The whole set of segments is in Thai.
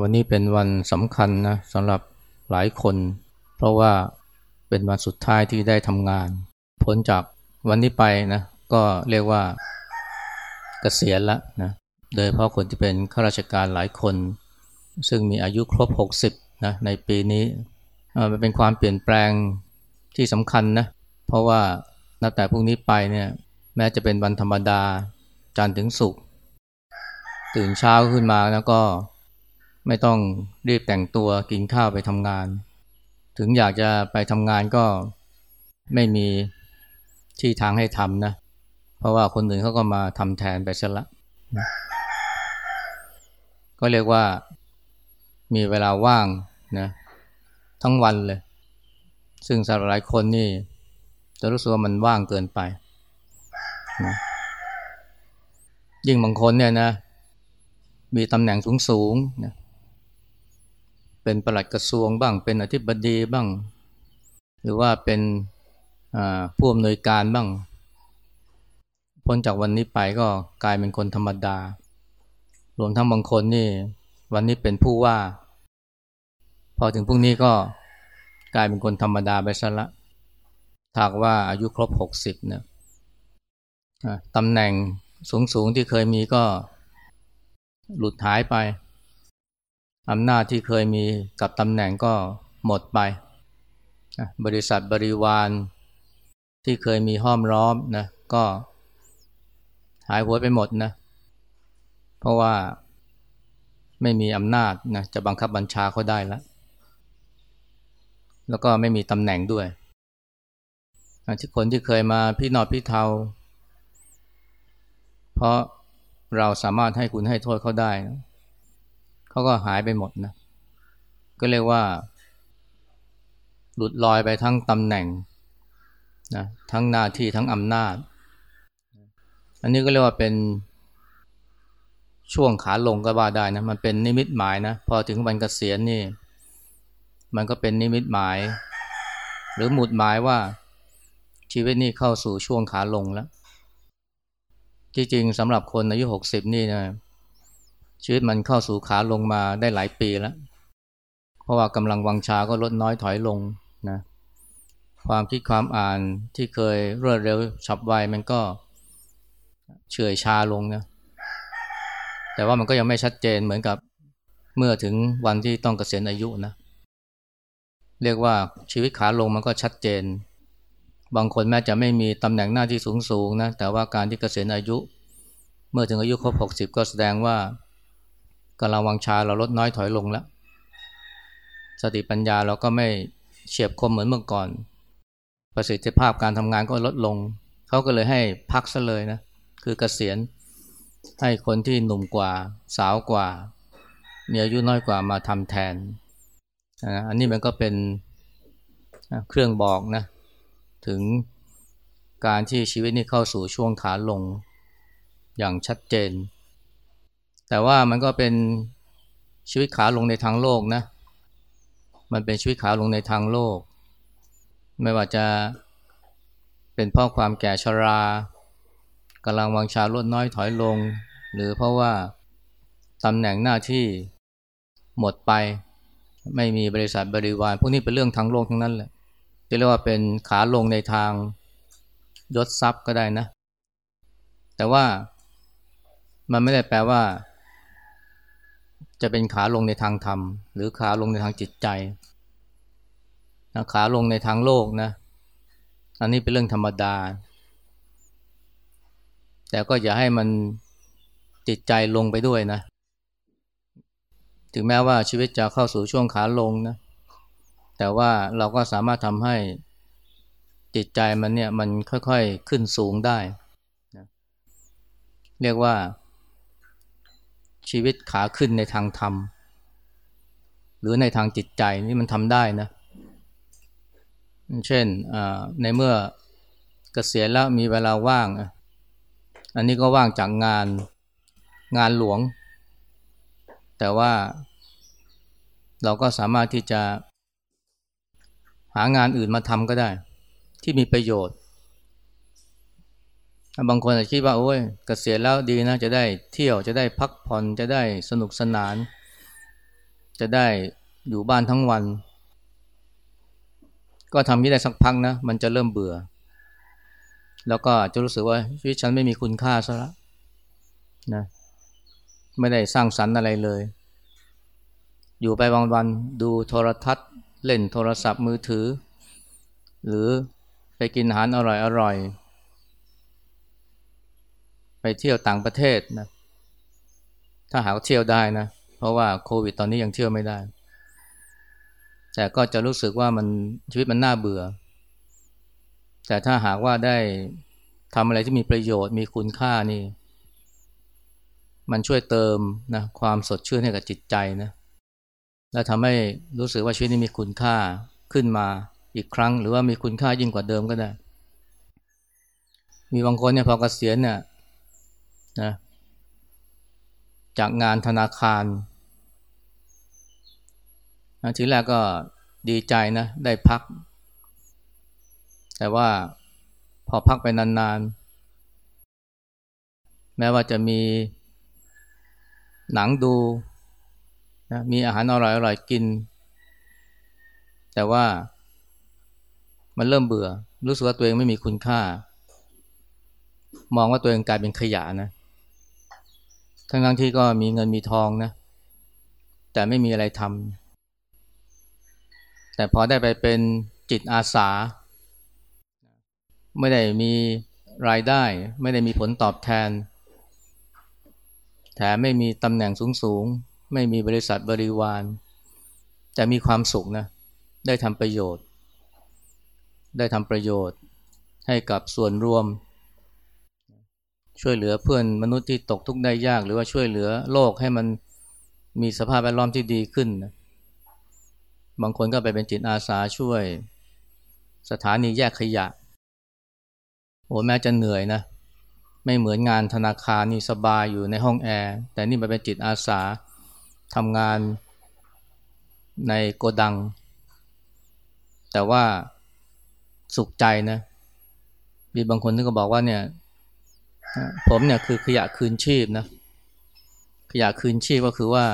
วันนี้เป็นวันสำคัญนะสำหรับหลายคน เพราะว่าเป็นวันสุดท้ายที่ได้ทำงานพ้นจากวันนี้ไปนะก็เรียกว่าเกษียณละนะโดยเพราะคนที่เป็นข้าราชการหลายคน ซึ่งมีอายุครบ 60นะในปีนี้มันเป็นความเปลี่ยนแปลงที่สำคัญนะเพราะว่านับแต่พรุ่งนี้ไปเนี่ยแม้จะเป็นวันธรรมดาจันทร์ถึงศุกร์ตื่นเช้าขึ้นมาแล้วก็ ไม่ต้องรีบแต่งตัวกินข้าวไปทำงาน ถึงอยากจะไปทำงานก็ไม่มีที่ทางให้ทำนะ เพราะว่าคนอื่นเขาก็มาทำแทนไปซะละก็เรียกว่ามีเวลาว่างนะทั้งวันเลย ซึ่งสำหรับหลายคนนี่จะรู้สึกว่ามันว่างเกินไปนะยิ่งบางคนเนี่ยนะ มีตำแหน่งสูงๆนะ เป็นประหลัดกระทรวงบ้าง เป็นอธิบดีบ้าง หรือว่าเป็นผู้อำนวยการบ้าง พ้นจากวันนี้ไปก็กลายเป็นคนธรรมดา รวมทั้งบางคนนี่ วันนี้เป็นผู้ว่า พอถึงพรุ่งนี้ก็กลายเป็นคนธรรมดาไปซะละถากว่าอายุครบหกสิบเนี่ยตำแหน่งสูงๆที่เคยมีก็หลุดหายไป อำนาจที่เคยมีกับตำแหน่งก็หมดไป บริษัทบริวารที่เคยมีห้อมร้อมนะก็หายหัวไปหมดนะ เพราะว่าไม่มีอำนาจนะจะบังคับบัญชาเขาได้แล้ว แล้วก็ไม่มีตำแหน่งด้วยที่คนที่เคยมาพี่นอดพี่เทา เพราะเราสามารถให้คุณให้โทษเขาได้นะ เขาก็หายไปหมดนะ ก็เรียกว่า หลุดลอยไปทั้งตำแหน่งนะทั้งหน้าที่ทั้งอำนาจ อันนี้ก็เรียกว่าเป็นช่วงขาลงก็ว่าได้นะ มันเป็นนิมิตหมายนะ พอถึงวันเกษียณนี่ มันก็เป็นนิมิตหมาย หรือหมุดหมายว่าชีวิตนี้เข้าสู่ช่วงขาลงแล้วจริงๆสำหรับคนอายุหกสิบนี่นะ ชีวิตมันเข้าสู่ขาลงมาได้หลายปีแล้ว เพราะว่ากำลังวังชาก็ลดน้อยถอยลงนะความคิดความอ่านที่เคยรวดเร็วฉับไวมันก็เฉื่อยชาลงนะแต่ว่ามันก็ยังไม่ชัดเจนเหมือนกับเมื่อถึงวันที่ต้องเกษียณอายุนะ เรียกว่าชีวิตขาลงมันก็ชัดเจน บางคนแม้จะไม่มีตำแหน่งหน้าที่สูงสูงนะแต่ว่าการที่เกษียณอายุ เมื่อถึงอายุครบ60 ก็แสดงว่า กำลังวังชาเราลดน้อยถอยลงแล้ว สติปัญญาเราก็ไม่เฉียบคมเหมือนเมื่อก่อน ประสิทธิภาพการทำงานก็ลดลง เขาก็เลยให้พักซะเลยนะ คือเกษียณให้คนที่หนุ่มกว่าสาวกว่า มีอายุน้อยกว่ามาทำแทน อันนี้มันก็เป็นเครื่องบอกนะ ถึงการที่ชีวิตนี้เข้าสู่ช่วงขาลงอย่างชัดเจน แต่ว่ามันก็เป็นชีวิตขาลงในทางโลกนะ มันเป็นชีวิตขาลงในทางโลก ไม่ว่าจะเป็นเพราะความแก่ชรากำลังวังชาลดน้อยถอยลง หรือเพราะว่าตำแหน่งหน้าที่หมดไป ไม่มีบริษัทบริวาร พวกนี้เป็นเรื่องทางโลกทั้งนั้นแหละจะเรียกว่าเป็นขาลงในทางยศทรัพย์ก็ได้นะ แต่ว่ามันไม่ได้แปลว่า จะเป็นขาลงในทางธรรม หรือขาลงในทางจิตใจนะขาลงในทางโลกนะ อันนี้เป็นเรื่องธรรมดา แต่ก็อย่าให้มันจิตใจลงไปด้วยนะ ถึงแม้ว่าชีวิตจะเข้าสู่ช่วงขาลงนะ แต่ว่าเราก็สามารถทำให้จิตใจมันเนี่ยมันค่อยๆขึ้นสูงได้นะเรียกว่า ชีวิตขาขึ้นในทางธรรม หรือในทางจิตใจนี่มันทำได้นะ เช่นในเมื่อเกษียณแล้วมีเวลาว่าง อันนี้ก็ว่างจากงานงานหลวง แต่ว่าเราก็สามารถที่จะหางานอื่นมาทำก็ได้ ที่มีประโยชน์ บางคนอาจคิดว่าโอ้ยกเกษียณแล้วดีนะ จะได้เที่ยวจะได้พักผ่อนจะได้สนุกสนาน จะได้อยู่บ้านทั้งวัน ก็ทำนี้ได้สักพักนะ มันจะเริ่มเบื่อ แล้วก็จะรู้สึกว่าชีวิตฉันไม่มีคุณค่าซะล้วนะไม่ได้สร้างสรรค์อะไรเลย อยู่ไปวันดูโทรทัศน์ เล่นโทรศัพท์มือถือ หรือไปกินอาหารอร่อยๆ ไปเที่ยวต่างประเทศนะถ้าหากเที่ยวได้นะเพราะว่าโควิดตอนนี้ยังเที่ยวไม่ได้ แต่ก็จะรู้สึกว่ามันชีวิตมันน่าเบื่อ แต่ถ้าหากว่าได้ทำอะไรที่มีประโยชน์มีคุณค่านี่ มันช่วยเติมนะความสดชื่นให้กับจิตใจนะและทำให้รู้สึกว่าชีวิตนี้มีคุณค่าขึ้นมาอีกครั้ง หรือว่ามีคุณค่ายิ่งกว่าเดิมก็ได้ มีบางคนเนี่ยพอเกษียณเนี่ย นะจากงานธนาคารทีแรกก็ดีใจนะได้พัก แต่ว่าพอพักไปนานๆ แม้ว่าจะมีหนังดูนะมีอาหารอร่อยอร่อยกิน แต่ว่ามันเริ่มเบื่อ รู้สึกว่าตัวเองไม่มีคุณค่า มองว่าตัวเองกลายเป็นขยะนะ ทั้งทั้งที่ก็มีเงินมีทองนะ แต่ไม่มีอะไรทำ แต่พอได้ไปเป็นจิตอาสา ไม่ได้มีรายได้ ไม่ได้มีผลตอบแทน แถมไม่มีตำแหน่งสูงๆ ไม่มีบริษัทบริวาร แต่มีความสุขนะ ได้ทำประโยชน์ ได้ทำประโยชน์ให้กับส่วนรวม ช่วยเหลือเพื่อนมนุษย์ที่ตกทุกข์ได้ยาก หรือว่าช่วยเหลือโลกให้มันมีสภาพแวดล้อมที่ดีขึ้น บางคนก็ไปเป็นจิตอาสาช่วยสถานีแยกขยะ โอ้แม้จะเหนื่อยนะ ไม่เหมือนงานธนาคารนี่สบายอยู่ในห้องแอร์ แต่นี่มันเป็นจิตอาสาทำงานในโกดัง แต่ว่าสุขใจนะ มีบางคนที่ก็บอกว่าเนี่ย ผมเนี่ยคือขยะคืนชีพนะขยะคืนชีพก็คือว่า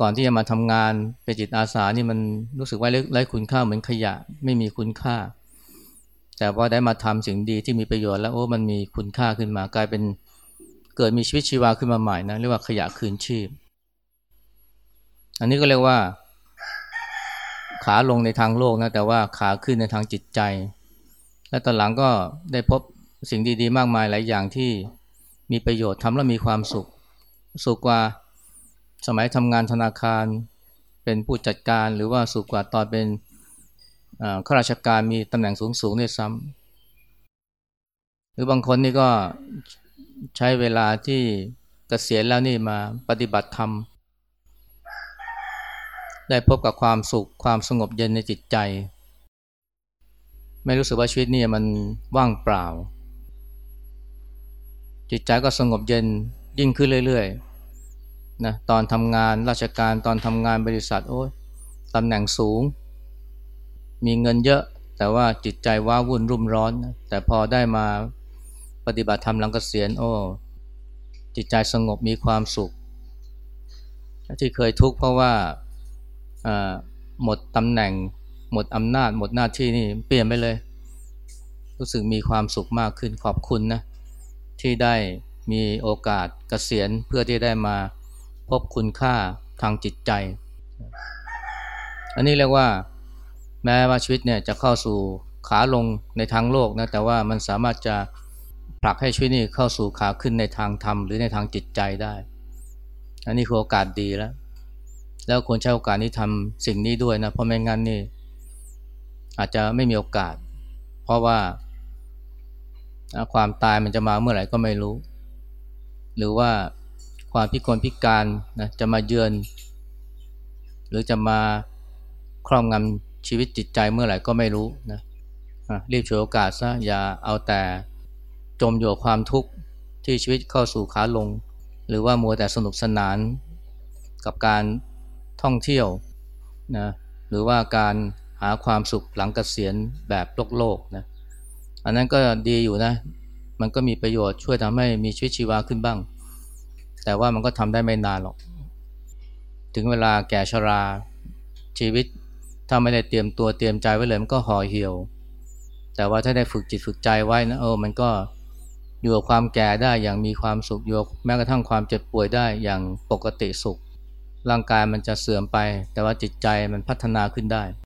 ก่อนที่จะมาทำงานเป็นจิตอาสานี่มันรู้สึกว่าไร้คุณค่าเหมือนขยะไม่มีคุณค่า แต่ว่าได้มาทำสิ่งดีที่มีประโยชน์แล้วโอ้มันมีคุณค่าขึ้นมากลายเป็นเกิดมีชีวิตชีวาขึ้นมาใหม่นะเรียกว่าขยะคืนชีพ อันนี้ก็เรียกว่า ขาลงในทางโลกนะแต่ว่าขาขึ้นในทางจิตใจ และตอนหลังก็ได้พบ สิ่งดีๆ มากมายหลายอย่างที่มีประโยชน์ทำแล้วมีความสุข สุขกว่าสมัยทำงานธนาคาร เป็นผู้จัดการหรือว่าสุขกว่าตอนเป็นข้าราชการมีตำแหน่งสูงสูงด้วยซ้ำหรือบางคนนี่ก็ใช้เวลาที่เกษียณแล้วนี่มาปฏิบัติธรรม ได้พบกับความสุขความสงบเย็นในจิตใจ ไม่รู้สึกว่าชีวิตนี่มันว่างเปล่า จิตใจก็สงบเย็นยิ่งขึ้นเรื่อยๆนะตอนทำงานราชการตอนทำงานบริษัทโอ้ยตำแหน่งสูง มีเงินเยอะแต่ว่าจิตใจว้าวุ่นรุ่มร้อน แต่พอได้มาปฏิบัติธรรมหลังเกษียณโอ้จิตใจสงบมีความสุข ที่เคยทุกข์เพราะว่าหมดตำแหน่ง หมดอำนาจ หมดหน้าที่นี่เปลี่ยนไปเลย รู้สึกมีความสุขมากขึ้นขอบคุณนะ ที่ได้มีโอกาสเกษียณเพื่อที่ได้มาพบคุณค่าทางจิตใจ อันนี้เรียกว่าแม้ว่าชีวิตเนี่ยจะเข้าสู่ขาลงในทางโลกนะแต่ว่ามันสามารถจะผลักให้ชีวิตนี้เข้าสู่ขาขึ้นในทางธรรมหรือในทางจิตใจได้ อันนี้คือโอกาสดีแล้ว แล้วควรใช้โอกาสนี้ทำสิ่งนี้ด้วยนะเพราะไม่งั้นนี่อาจจะไม่มีโอกาส เพราะว่า ความตายมันจะมาเมื่อไหร่ก็ไม่รู้ หรือว่าความพิกลพิการนะจะมาเยือน หรือจะมาครอบงำชีวิตจิตใจเมื่อไหร่ก็ไม่รู้นะรีบฉวยโอกาสซะอย่าเอาแต่จมอยู่ความทุกข์ที่ชีวิตเข้าสู่ขาลง หรือว่ามัวแต่สนุกสนานกับการท่องเที่ยวนะหรือว่าการหาความสุขหลังกเกษียณแบบโลกโลกนะ อันนั้นก็ดีอยู่นะ มันก็มีประโยชน์ช่วยทำให้มีชีวิตชีวาขึ้นบ้าง แต่ว่ามันก็ทำได้ไม่นานหรอก ถึงเวลาแก่ชราชีวิตถ้าไม่ได้เตรียมตัวเตรียมใจไว้เลยมันก็ห่อเหี่ยว แต่ว่าถ้าได้ฝึกจิตฝึกใจไว้นะเออมันก็อยู่กับความแก่ได้อย่างมีความสุขอยู่แม้กระทั่งความเจ็บป่วยได้อย่างปกติสุข ร่างกายมันจะเสื่อมไป แต่ว่าจิตใจมันพัฒนาขึ้นได้